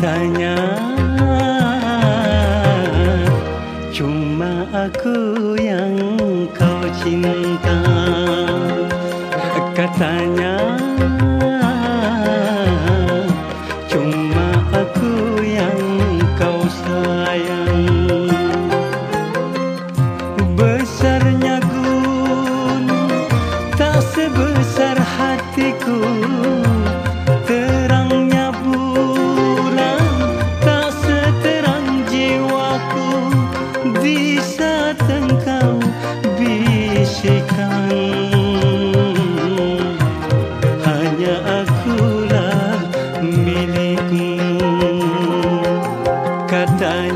Katanya Cuma aku yang kau cinta. Katanya Cuma aku yang kau sayang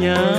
Katanya Katanya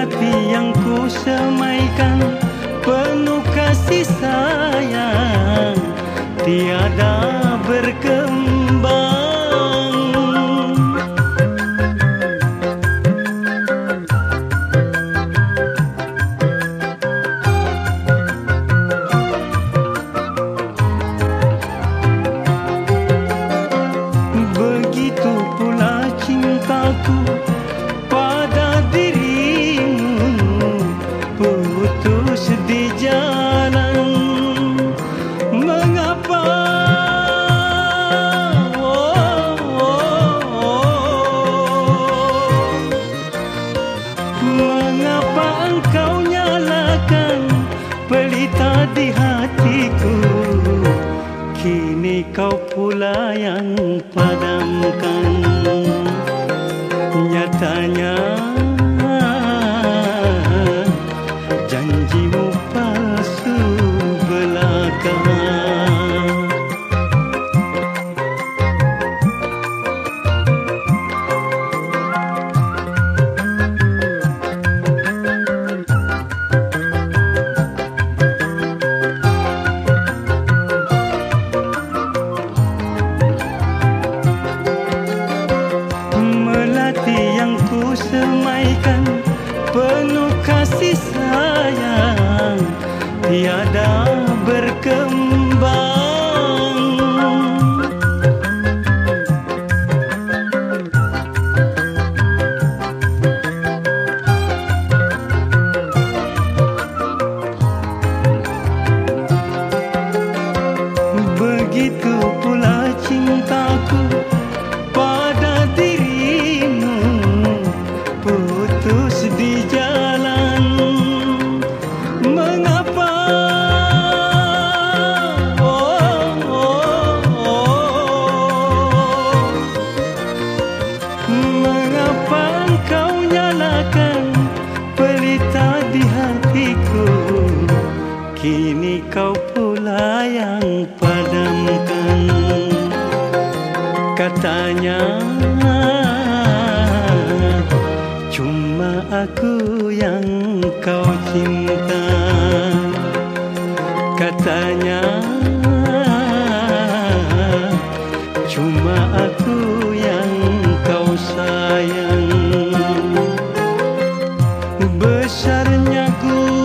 Melati yang ku semaikan. Penuh kasih sayang Tiada berkembang पदं कन्। यथा melati yang ku semaikan. Penuh kasih sayang tiada kau pula yang padamkan katanya. Cuma aku yang kau cinta katanya. Cuma aku yang kau sayang. Besarnya gunung